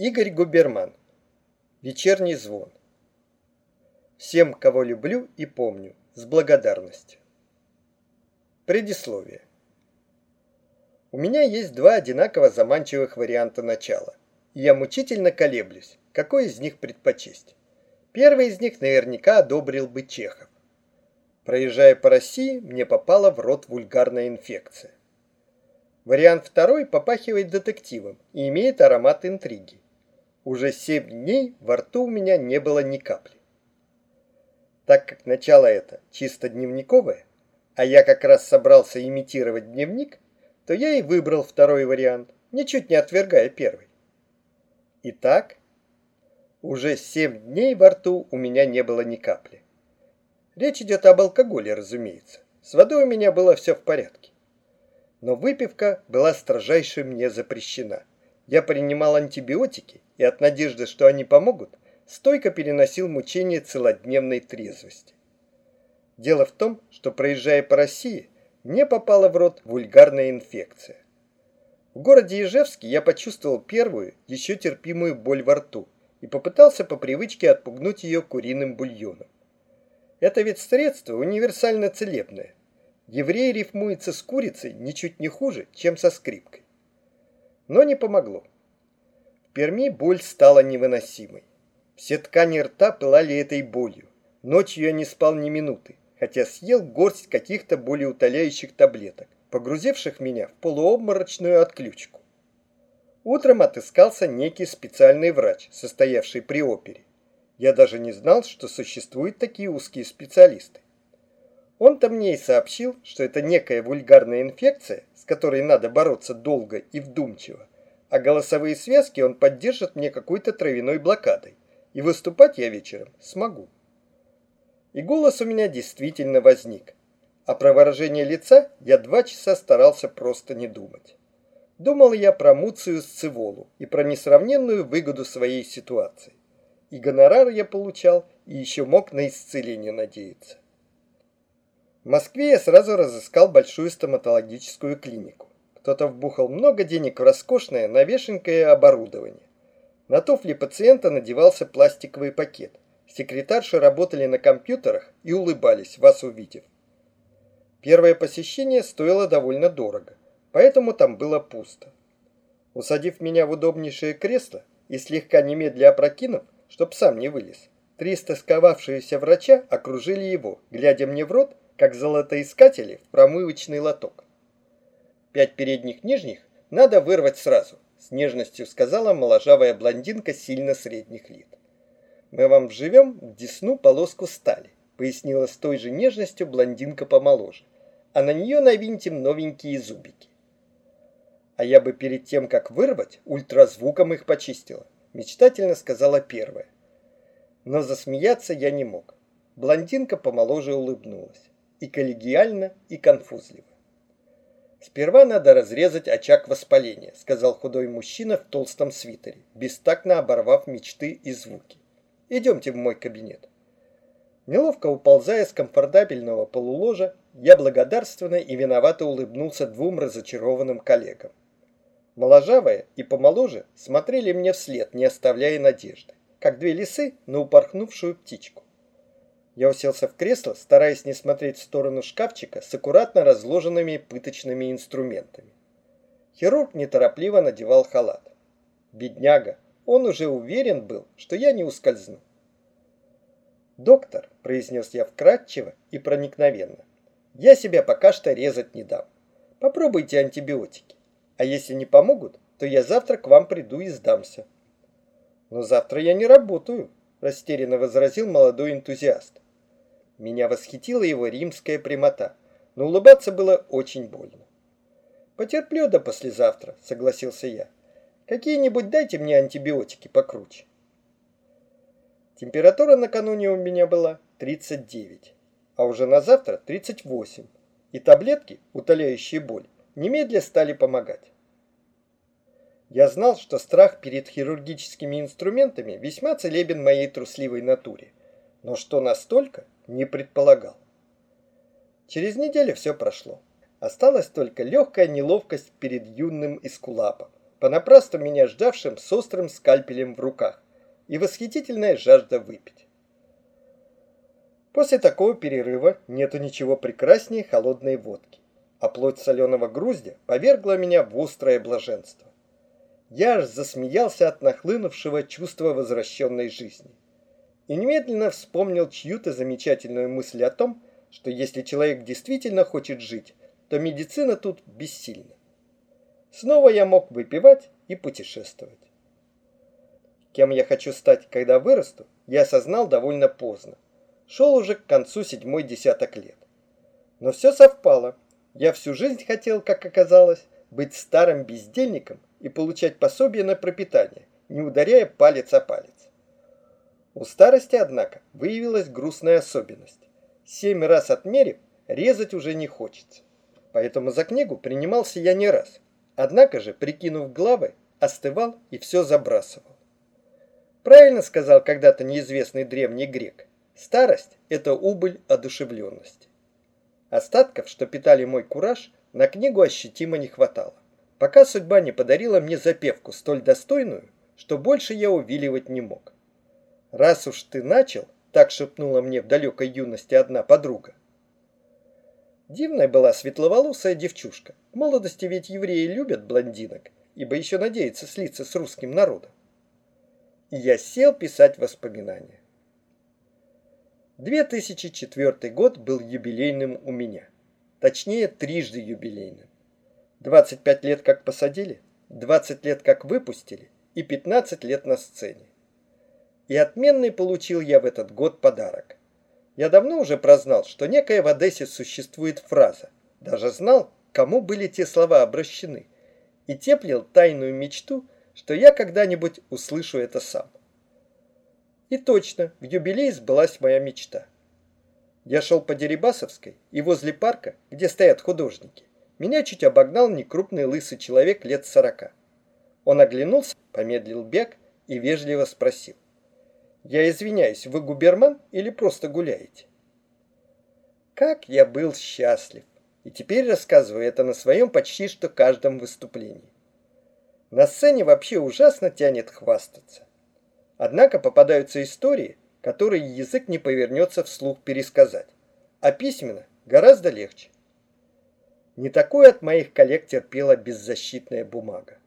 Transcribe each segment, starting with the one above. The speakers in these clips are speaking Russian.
Игорь Губерман. Вечерний звон. Всем, кого люблю и помню, с благодарностью. Предисловие. У меня есть два одинаково заманчивых варианта начала, и я мучительно колеблюсь, какой из них предпочесть. Первый из них наверняка одобрил бы Чехов. Проезжая по России, мне попала в рот вульгарная инфекция. Вариант второй попахивает детективом и имеет аромат интриги. Уже семь дней во рту у меня не было ни капли. Так как начало это чисто дневниковое, а я как раз собрался имитировать дневник, то я и выбрал второй вариант, ничуть не отвергая первый. Итак, уже семь дней во рту у меня не было ни капли. Речь идет об алкоголе, разумеется. С водой у меня было все в порядке. Но выпивка была строжайше мне запрещена. Я принимал антибиотики и от надежды, что они помогут, стойко переносил мучения целодневной трезвости. Дело в том, что проезжая по России, мне попала в рот вульгарная инфекция. В городе Ижевске я почувствовал первую, еще терпимую боль во рту и попытался по привычке отпугнуть ее куриным бульоном. Это ведь средство универсально целебное. Еврей рифмуется с курицей ничуть не хуже, чем со скрипкой. Но не помогло. Перми боль стала невыносимой. Все ткани рта пылали этой болью. Ночью я не спал ни минуты, хотя съел горсть каких-то болеутоляющих таблеток, погрузивших меня в полуобморочную отключку. Утром отыскался некий специальный врач, состоявший при опере. Я даже не знал, что существуют такие узкие специалисты. Он-то мне и сообщил, что это некая вульгарная инфекция, с которой надо бороться долго и вдумчиво, а голосовые связки он поддержит мне какой-то травяной блокадой, и выступать я вечером смогу. И голос у меня действительно возник, а про выражение лица я два часа старался просто не думать. Думал я про Муцию Сцеволу и про несравненную выгоду своей ситуации. И гонорар я получал, и еще мог на исцеление надеяться. В Москве я сразу разыскал большую стоматологическую клинику. Кто-то вбухал много денег в роскошное навешенькое оборудование. На туфли пациента надевался пластиковый пакет. Секретарши работали на компьютерах и улыбались, вас увидев. Первое посещение стоило довольно дорого, поэтому там было пусто. Усадив меня в удобнейшее кресло и слегка немедля опрокинув, чтоб сам не вылез, три стосковавшиеся врача окружили его, глядя мне в рот, как золотоискатели в промывочный лоток. Пять передних нижних надо вырвать сразу, с нежностью сказала моложавая блондинка сильно средних лет. Мы вам вживем в десну полоску стали, пояснила с той же нежностью блондинка помоложе, а на нее навинтим новенькие зубики. А я бы перед тем, как вырвать, ультразвуком их почистила, мечтательно сказала первая. Но засмеяться я не мог. Блондинка помоложе улыбнулась. И коллегиально, и конфузливо. «Сперва надо разрезать очаг воспаления», — сказал худой мужчина в толстом свитере, бестактно оборвав мечты и звуки. «Идемте в мой кабинет». Неловко уползая с комфортабельного полуложа, я благодарственно и виновато улыбнулся двум разочарованным коллегам. Моложавые и помоложе смотрели мне вслед, не оставляя надежды, как две лисы на упорхнувшую птичку. Я уселся в кресло, стараясь не смотреть в сторону шкафчика с аккуратно разложенными пыточными инструментами. Хирург неторопливо надевал халат. Бедняга, он уже уверен был, что я не ускользну. «Доктор», — произнес я вкратчиво и проникновенно, — «я себя пока что резать не дам. Попробуйте антибиотики. А если не помогут, то я завтра к вам приду и сдамся». «Но завтра я не работаю», — растерянно возразил молодой энтузиаст. Меня восхитила его римская прямота, но улыбаться было очень больно. «Потерплю до послезавтра», — согласился я. «Какие-нибудь дайте мне антибиотики покруче». Температура накануне у меня была 39, а уже на завтра 38, и таблетки, утоляющие боль, немедля стали помогать. Я знал, что страх перед хирургическими инструментами весьма целебен моей трусливой натуре, но что настолько, не предполагал. Через неделю все прошло. Осталась только легкая неловкость перед юным эскулапом, понапрасну меня ждавшим с острым скальпелем в руках, и восхитительная жажда выпить. После такого перерыва нету ничего прекраснее холодной водки, а плоть соленого груздя повергла меня в острое блаженство. Я аж засмеялся от нахлынувшего чувства возвращенной жизни. И немедленно вспомнил чью-то замечательную мысль о том, что если человек действительно хочет жить, то медицина тут бессильна. Снова я мог выпивать и путешествовать. Кем я хочу стать, когда вырасту, я осознал довольно поздно. Шел уже к концу седьмой десяток лет. Но все совпало. Я всю жизнь хотел, как оказалось, быть старым бездельником и получать пособие на пропитание, не ударяя палец о палец. У старости, однако, выявилась грустная особенность. Семь раз отмерив, резать уже не хочется. Поэтому за книгу принимался я не раз. Однако же, прикинув главы, остывал и все забрасывал. Правильно сказал когда-то неизвестный древний грек. Старость – это убыль одушевленности. Остатков, что питали мой кураж, на книгу ощутимо не хватало. Пока судьба не подарила мне запевку столь достойную, что больше я увиливать не мог. «Раз уж ты начал», – так шепнула мне в далекой юности одна подруга. Дивная была светловолосая девчушка. В молодости ведь евреи любят блондинок, ибо еще надеются слиться с русским народом и я сел писать воспоминания. 2004 год был юбилейным у меня. Точнее, трижды юбилейным. 25 лет как посадили, 20 лет как выпустили и 15 лет на сцене. И отменный получил я в этот год подарок. Я давно уже прознал, что некая в Одессе существует фраза. Даже знал, кому были те слова обращены. И теплил тайную мечту – что я когда-нибудь услышу это сам. И точно, в юбилей сбылась моя мечта. Я шел по Дерибасовской, и возле парка, где стоят художники, меня чуть обогнал некрупный лысый человек лет сорока. Он оглянулся, помедлил бег и вежливо спросил. «Я извиняюсь, вы губерман или просто гуляете?» Как я был счастлив! И теперь рассказываю это на своем почти что каждом выступлении. На сцене вообще ужасно тянет хвастаться. Однако попадаются истории, которые язык не повернется вслух пересказать. А письменно гораздо легче. Не такой от моих коллег терпела беззащитная бумага.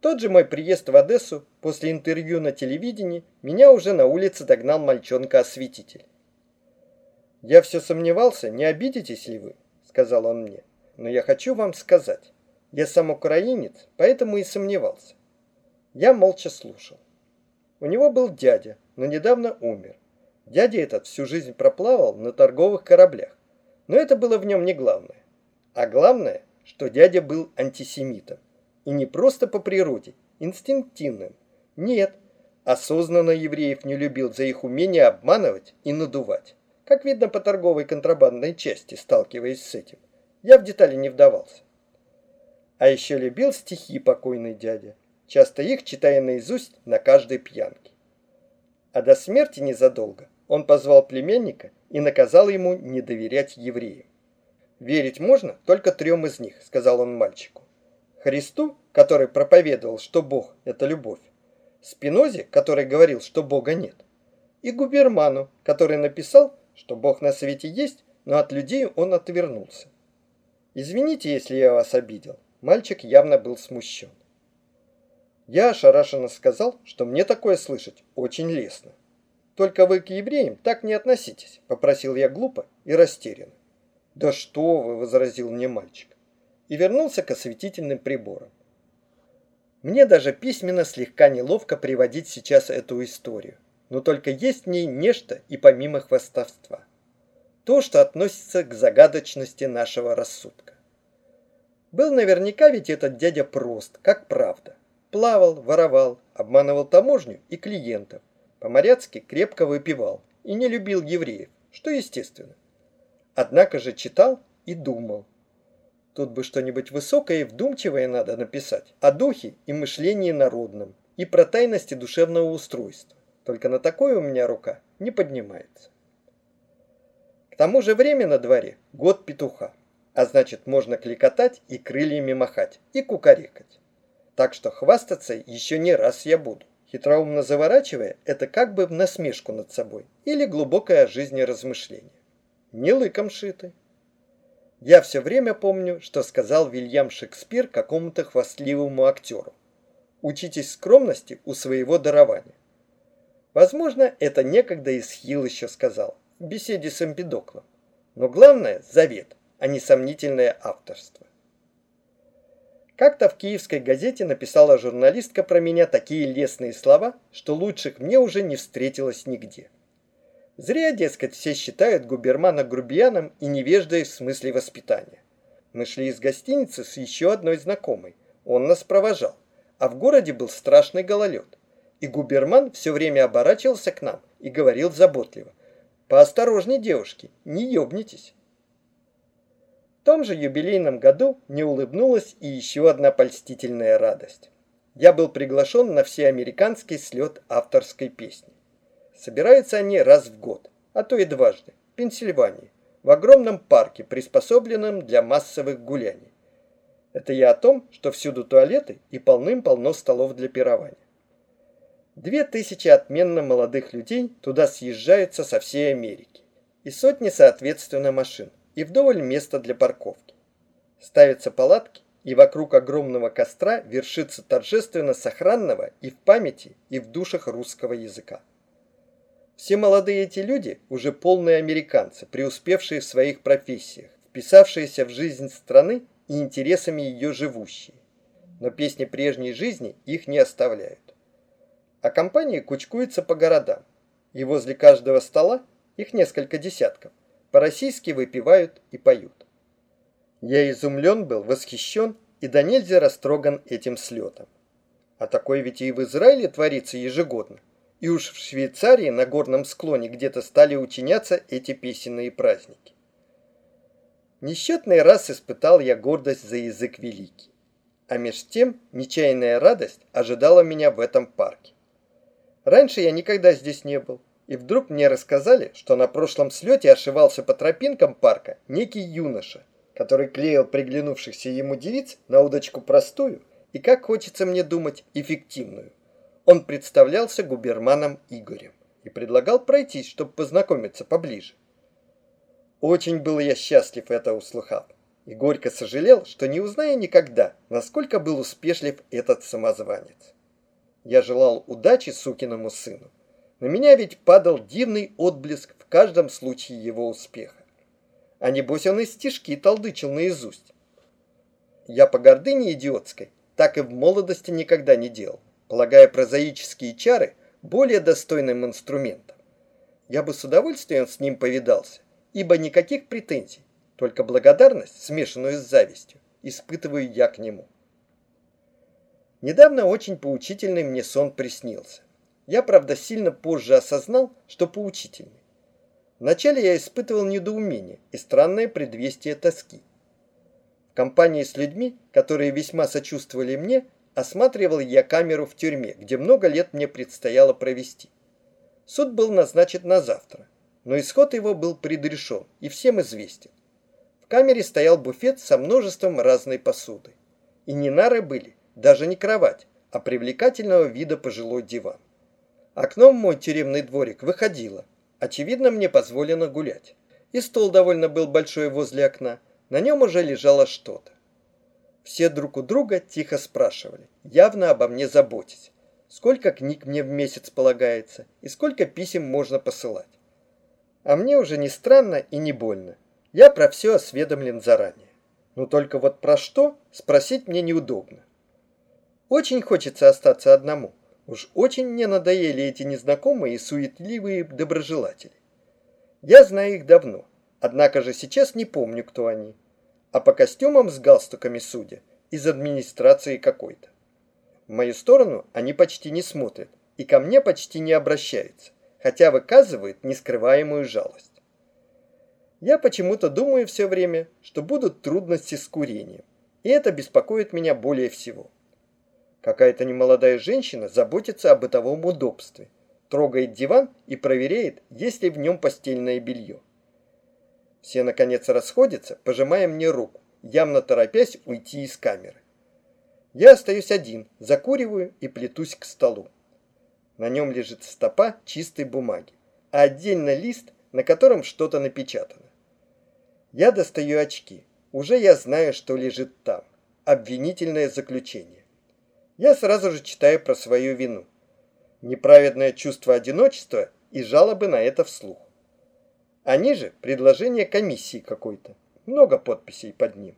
Тот же мой приезд в Одессу после интервью на телевидении меня уже на улице догнал мальчонка-осветитель. «Я все сомневался, не обидитесь ли вы?» — сказал он мне. «Но я хочу вам сказать, я сам украинец, поэтому и сомневался. Я молча слушал. У него был дядя, но недавно умер. Дядя этот всю жизнь проплавал на торговых кораблях. Но это было в нем не главное. А главное, что дядя был антисемитом. И не просто по природе, инстинктивным. Нет, осознанно евреев не любил за их умение обманывать и надувать. Как видно по торговой контрабандной части, сталкиваясь с этим. Я в детали не вдавался. А еще любил стихи покойный дядя, часто их читая наизусть на каждой пьянке. А до смерти незадолго он позвал племянника и наказал ему не доверять евреям. «Верить можно только трем из них», — сказал он мальчику. Христу, который проповедовал, что Бог — это любовь, Спинозе, который говорил, что Бога нет, и Губерману, который написал, что Бог на свете есть, но от людей он отвернулся. Извините, если я вас обидел. Мальчик явно был смущен. Я ошарашенно сказал, что мне такое слышать очень лестно. «Только вы к евреям так не относитесь», — попросил я глупо и растерянно. «Да что вы!» — возразил мне мальчик. И вернулся к осветительным приборам. Мне даже письменно слегка неловко приводить сейчас эту историю, но только есть в ней нечто и помимо хвастовства. То, что относится к загадочности нашего рассудка. Был наверняка ведь этот дядя прост, как правда. Плавал, воровал, обманывал таможню и клиентов. По-моряцки крепко выпивал и не любил евреев, что естественно. Однако же читал и думал. Тут бы что-нибудь высокое и вдумчивое надо написать о духе и мышлении народном и про тайности душевного устройства. Только на такое у меня рука не поднимается. К тому же время на дворе год петуха а значит можно кликотать и крыльями махать, и кукарекать. так что хвастаться еще не раз я буду. Хитроумно заворачивая, это как бы в насмешку над собой или глубокое жизнеразмышление. Не лыком шиты. Я все время помню, что сказал Вильям Шекспир какому-то хвастливому актеру. Учитесь скромности у своего дарования. Возможно, это некогда Исхил еще сказал в беседе с Эмпидоклом. Но главное – завет, а не сомнительное авторство. Как-то в киевской газете написала журналистка про меня такие лестные слова, что лучших мне уже не встретилось нигде. Зря, дескать, все считают губермана грубияном и невеждой в смысле воспитания. Мы шли из гостиницы с еще одной знакомой. Он нас провожал. А в городе был страшный гололед. И губерман все время оборачивался к нам и говорил заботливо. «Поосторожней, девушки, не ёбнитесь». В том же юбилейном году мне улыбнулась и еще одна польстительная радость. Я был приглашен на всеамериканский слет авторской песни. Собираются они раз в год, а то и дважды, в Пенсильвании, в огромном парке, приспособленном для массовых гуляний. Это я о том, что всюду туалеты и полным-полно столов для пирования. Две тысячи отменно молодых людей туда съезжаются со всей Америки. И сотни, соответственно, машин и вдоволь места для парковки. Ставятся палатки, и вокруг огромного костра вершится торжественно сохранного и в памяти, и в душах русского языка. Все молодые эти люди уже полные американцы, преуспевшие в своих профессиях, вписавшиеся в жизнь страны и интересами ее живущие. Но песни прежней жизни их не оставляют. А компания кучкуется по городам, и возле каждого стола их несколько десятков по-российски выпивают и поют. Я изумлен был, восхищен и до нельзя растроган этим слетом. А такое ведь и в Израиле творится ежегодно. И уж в Швейцарии на горном склоне где-то стали учиняться эти песенные праздники. Несчетный раз испытал я гордость за язык великий. А меж тем нечаянная радость ожидала меня в этом парке. Раньше я никогда здесь не был, и вдруг мне рассказали, что на прошлом слете ошивался по тропинкам парка некий юноша, который клеил приглянувшихся ему девиц на удочку простую и, как хочется мне думать, эффективную. Он представлялся губерманом Игорем и предлагал пройтись, чтобы познакомиться поближе. Очень был я счастлив это услыхав, и горько сожалел, что не узнаю никогда, насколько был успешлив этот самозванец. Я желал удачи сукиному сыну, на меня ведь падал дивный отблеск в каждом случае его успеха. А небось он и стишки толдычил наизусть. Я по гордыне идиотской так и в молодости никогда не делал, полагая прозаические чары более достойным инструментом. Я бы с удовольствием с ним повидался, ибо никаких претензий, только благодарность, смешанную с завистью, испытываю я к нему. Недавно очень поучительный мне сон приснился. Я, правда, сильно позже осознал, что поучительный. Вначале я испытывал недоумение и странное предвестие тоски. В компании с людьми, которые весьма сочувствовали мне, осматривал я камеру в тюрьме, где много лет мне предстояло провести. Суд был назначен на завтра, но исход его был предрешен и всем известен. В камере стоял буфет со множеством разной посуды. И не нары были, даже не кровать, а привлекательного вида пожилой диван. Окном мой тюремный дворик выходило. Очевидно, мне позволено гулять. И стол довольно был большой возле окна. На нем уже лежало что-то. Все друг у друга тихо спрашивали, явно обо мне заботясь. Сколько книг мне в месяц полагается и сколько писем можно посылать. А мне уже не странно и не больно. Я про все осведомлен заранее. Но только вот про что спросить мне неудобно. Очень хочется остаться одному. Уж очень мне надоели эти незнакомые и суетливые доброжелатели. Я знаю их давно, однако же сейчас не помню, кто они. А по костюмам с галстуками судя, из администрации какой-то. В мою сторону они почти не смотрят и ко мне почти не обращаются, хотя выказывают нескрываемую жалость. Я почему-то думаю все время, что будут трудности с курением, и это беспокоит меня более всего. Какая-то немолодая женщина заботится о бытовом удобстве, трогает диван и проверяет, есть ли в нем постельное белье. Все, наконец, расходятся, пожимая мне руку, явно торопясь уйти из камеры. Я остаюсь один, закуриваю и плетусь к столу. На нем лежит стопа чистой бумаги, а отдельно лист, на котором что-то напечатано. Я достаю очки. Уже я знаю, что лежит там. Обвинительное заключение. Я сразу же читаю про свою вину. Неправедное чувство одиночества и жалобы на это вслух. Они же предложение комиссии какой-то. Много подписей под ним.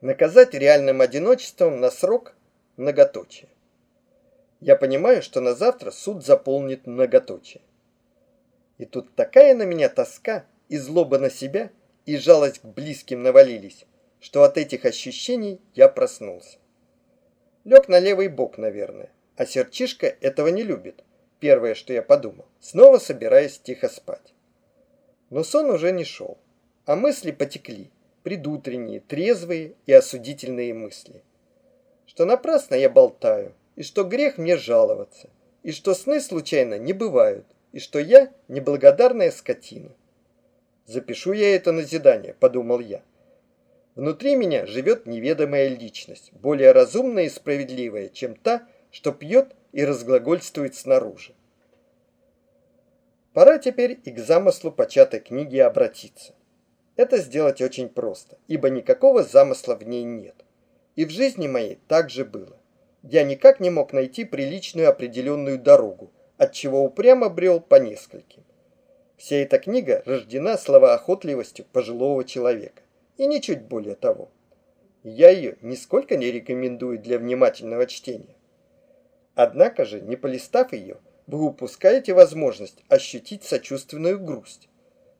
Наказать реальным одиночеством на срок многоточие. Я понимаю, что на завтра суд заполнит многоточие. И тут такая на меня тоска и злоба на себя, и жалость к близким навалились, что от этих ощущений я проснулся. Лег на левый бок, наверное, а серчишка этого не любит. Первое, что я подумал, снова собираясь тихо спать. Но сон уже не шел, а мысли потекли, предутренние, трезвые и осудительные мысли. Что напрасно я болтаю, и что грех мне жаловаться, и что сны случайно не бывают, и что я неблагодарная скотина. Запишу я это назидание, подумал я. Внутри меня живет неведомая личность, более разумная и справедливая, чем та, что пьет и разглагольствует снаружи. Пора теперь и к замыслу початой книги обратиться. Это сделать очень просто, ибо никакого замысла в ней нет. И в жизни моей так же было. Я никак не мог найти приличную определенную дорогу, отчего упрямо брел по нескольким. Вся эта книга рождена словоохотливостью пожилого человека, и ничуть более того. Я ее нисколько не рекомендую для внимательного чтения. Однако же, не полистав ее, вы упускаете возможность ощутить сочувственную грусть.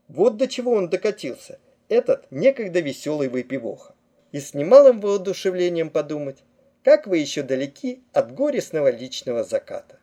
Вот до чего он докатился, этот некогда веселый выпивоха. И с немалым воодушевлением подумать, как вы еще далеки от горестного личного заката.